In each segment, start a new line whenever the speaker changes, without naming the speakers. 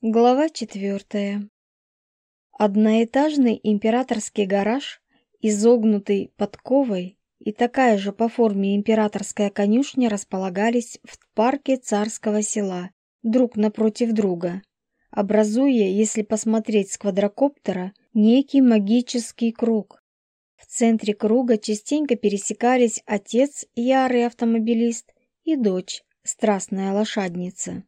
Глава четвертая. Одноэтажный императорский гараж, изогнутый подковой, и такая же по форме императорская конюшня располагались в парке царского села, друг напротив друга, образуя, если посмотреть с квадрокоптера, некий магический круг. В центре круга частенько пересекались отец, ярый автомобилист, и дочь, страстная лошадница.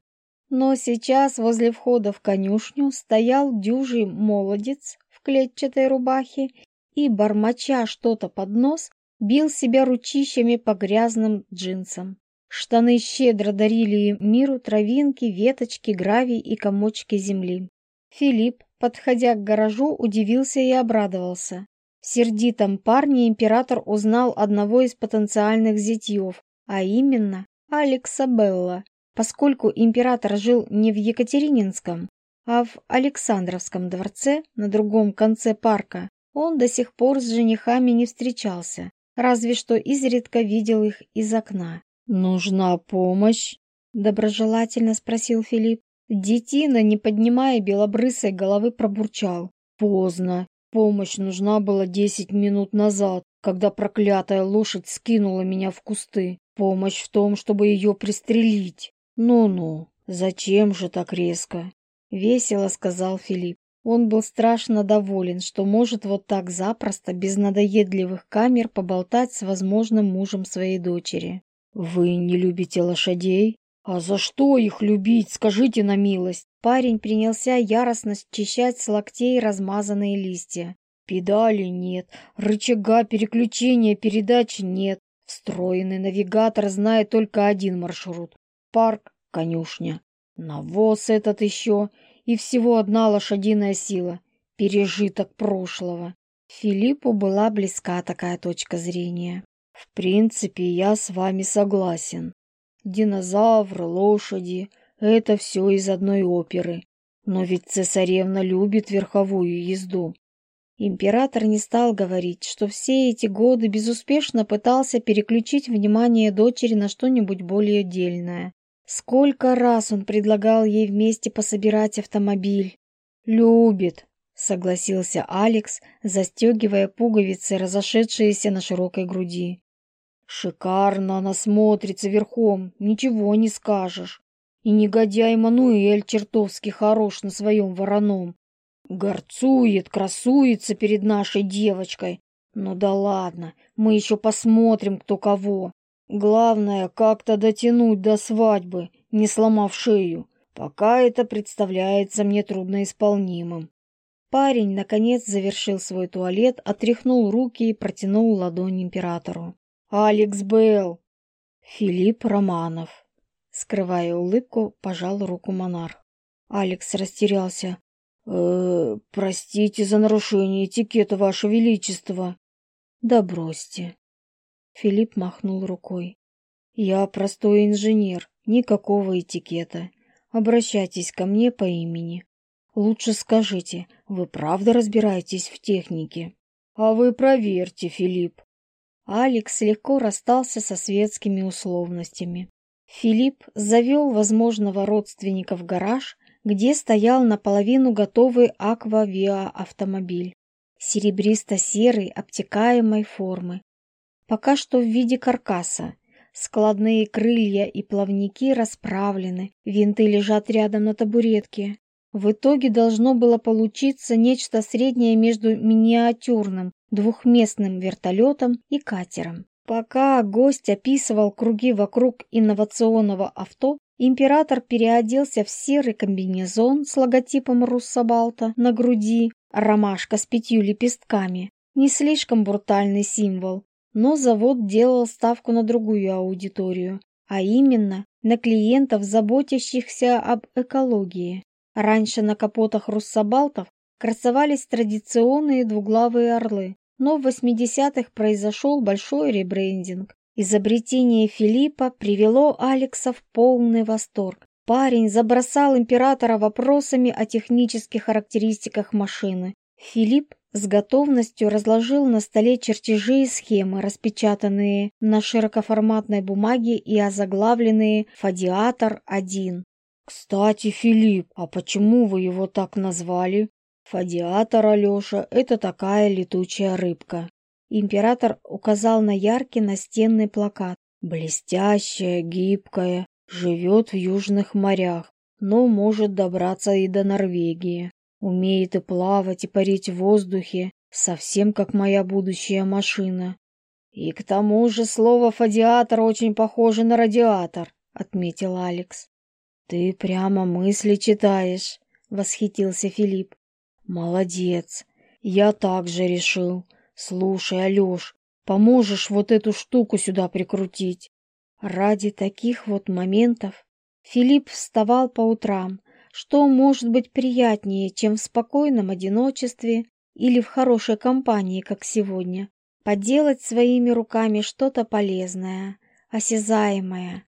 Но сейчас возле входа в конюшню стоял дюжий молодец в клетчатой рубахе и, бормоча что-то под нос, бил себя ручищами по грязным джинсам. Штаны щедро дарили миру травинки, веточки, гравий и комочки земли. Филипп, подходя к гаражу, удивился и обрадовался. В сердитом парне император узнал одного из потенциальных зятьев, а именно Алекса Белла, поскольку император жил не в Екатерининском, а в Александровском дворце на другом конце парка, он до сих пор с женихами не встречался, разве что изредка видел их из окна.
«Нужна помощь?» – доброжелательно спросил Филипп.
Детина, не поднимая белобрысой головы, пробурчал.
«Поздно. Помощь нужна была десять минут назад, когда проклятая лошадь скинула меня в кусты. Помощь в том, чтобы ее пристрелить». «Ну-ну, зачем же так резко?» — весело сказал Филипп. Он был страшно доволен, что может вот так запросто, без надоедливых камер, поболтать с возможным мужем своей дочери. «Вы не любите лошадей?» «А за что их любить? Скажите на милость!»
Парень принялся яростно счищать с локтей размазанные листья.
«Педали нет, рычага переключения передач нет. Встроенный навигатор знает только один маршрут парк, конюшня. Навоз этот еще и всего одна лошадиная сила, пережиток прошлого.
Филиппу была близка такая точка зрения.
В принципе, я с вами согласен. Динозавры, лошади — это все из одной оперы. Но ведь цесаревна любит верховую езду.
Император не стал говорить, что все эти годы безуспешно пытался переключить внимание дочери на что-нибудь более дельное. Сколько раз он предлагал ей вместе пособирать автомобиль.
«Любит», — согласился Алекс, застегивая пуговицы, разошедшиеся на широкой груди. «Шикарно она смотрится верхом, ничего не скажешь. И негодяй Мануэль чертовски хорош на своем вороном. Горцует, красуется перед нашей девочкой. Ну да ладно, мы еще посмотрим, кто кого. Главное, как-то дотянуть до свадьбы, не сломав шею. Пока это представляется мне трудноисполнимым.
Парень, наконец, завершил свой туалет, отряхнул руки и протянул ладонь императору.
«Алекс Белл!»
Филипп Романов. Скрывая улыбку, пожал руку монарх.
Алекс растерялся. «Э, -э простите за нарушение этикета, Ваше Величество!»
«Да бросьте!» Филипп махнул рукой.
«Я простой инженер, никакого этикета. Обращайтесь ко мне по имени. Лучше скажите, вы правда разбираетесь в технике?» «А вы проверьте, Филипп».
Алекс легко расстался со светскими условностями. Филипп завел возможного родственника в гараж, где стоял наполовину готовый аквавиа-автомобиль серебристо-серой обтекаемой формы, пока что в виде каркаса. Складные крылья и плавники расправлены, винты лежат рядом на табуретке. В итоге должно было получиться нечто среднее между миниатюрным двухместным вертолетом и катером. Пока гость описывал круги вокруг инновационного авто, император переоделся в серый комбинезон с логотипом Руссобалта на груди, ромашка с пятью лепестками, не слишком брутальный символ, но завод делал ставку на другую аудиторию, а именно на клиентов, заботящихся об экологии. Раньше на капотах руссобалтов красовались традиционные двуглавые орлы, но в 80-х произошел большой ребрендинг. Изобретение Филиппа привело Алекса в полный восторг. Парень забросал императора вопросами о технических характеристиках машины. Филипп с готовностью разложил на столе чертежи и схемы, распечатанные на широкоформатной бумаге и озаглавленные «Фадиатор-1».
«Кстати, Филипп, а почему вы его так назвали?» «Фадиатор, Алеша, это такая летучая рыбка».
Император указал на яркий настенный плакат.
«Блестящая, гибкая, живет в южных морях, но может добраться и до Норвегии умеет и плавать, и парить в воздухе, совсем как моя будущая машина. И к тому же слово «фадиатор» очень похоже на «радиатор», — отметил Алекс. «Ты прямо мысли читаешь», — восхитился Филипп. «Молодец! Я так же решил. Слушай, Алёш, поможешь вот эту штуку сюда прикрутить?»
Ради таких вот моментов Филипп вставал по утрам, что может быть приятнее, чем в спокойном одиночестве или в хорошей компании, как сегодня. Поделать своими руками что-то полезное, осязаемое.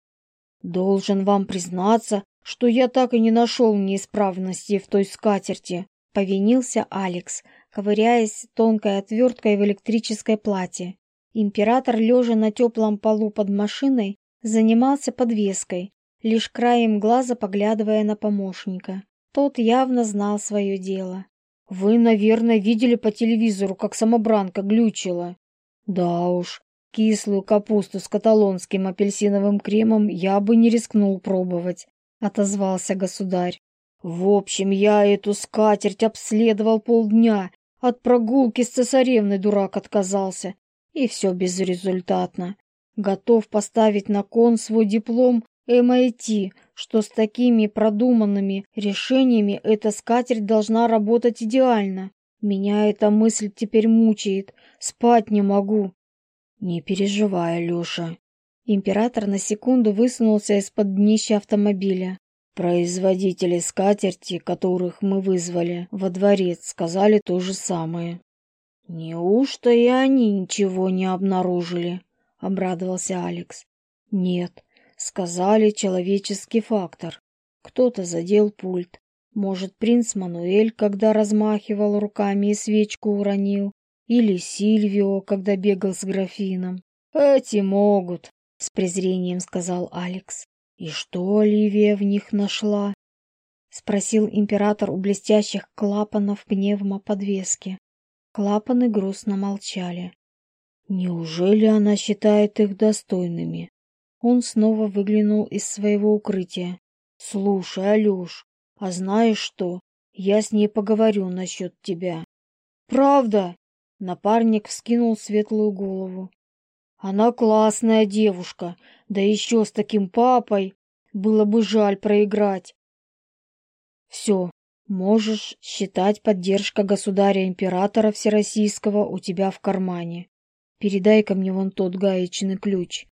«Должен вам признаться, что я так и не нашел неисправности в той скатерти», — повинился Алекс, ковыряясь тонкой отверткой в электрической плате. Император, лежа на теплом полу под машиной, занимался подвеской, Лишь краем глаза поглядывая на помощника. Тот явно знал свое дело. «Вы, наверное, видели по телевизору, как самобранка глючила». «Да уж, кислую капусту с каталонским апельсиновым кремом я бы не рискнул пробовать», — отозвался государь. «В общем, я эту скатерть обследовал полдня, от прогулки с цесаревной дурак отказался, и все безрезультатно. Готов поставить на кон свой диплом, Эм MIT, что с такими продуманными решениями эта скатерть должна работать идеально. Меня эта мысль теперь мучает, спать не могу. Не переживай, Лёша. Император на секунду высунулся из-под днища автомобиля. Производители скатерти, которых мы вызвали во дворец, сказали то же самое. Неужто и они ничего не обнаружили? Обрадовался Алекс. Нет, сказали человеческий фактор. Кто-то задел пульт. Может, принц Мануэль, когда размахивал руками и свечку уронил, или Сильвио, когда бегал с графином. «Эти могут», — с презрением сказал Алекс. «И что Оливия в них нашла?» — спросил император у блестящих клапанов пневмоподвески. Клапаны грустно молчали. «Неужели она считает их достойными?» Он снова выглянул из своего укрытия. «Слушай, Алёш, а знаешь что? Я с ней поговорю насчет тебя». «Правда?» — напарник вскинул светлую голову. «Она классная девушка, да еще с таким папой. Было бы жаль проиграть». «Все, можешь считать поддержка государя-императора Всероссийского у тебя в кармане. Передай-ка мне вон тот гаечный ключ».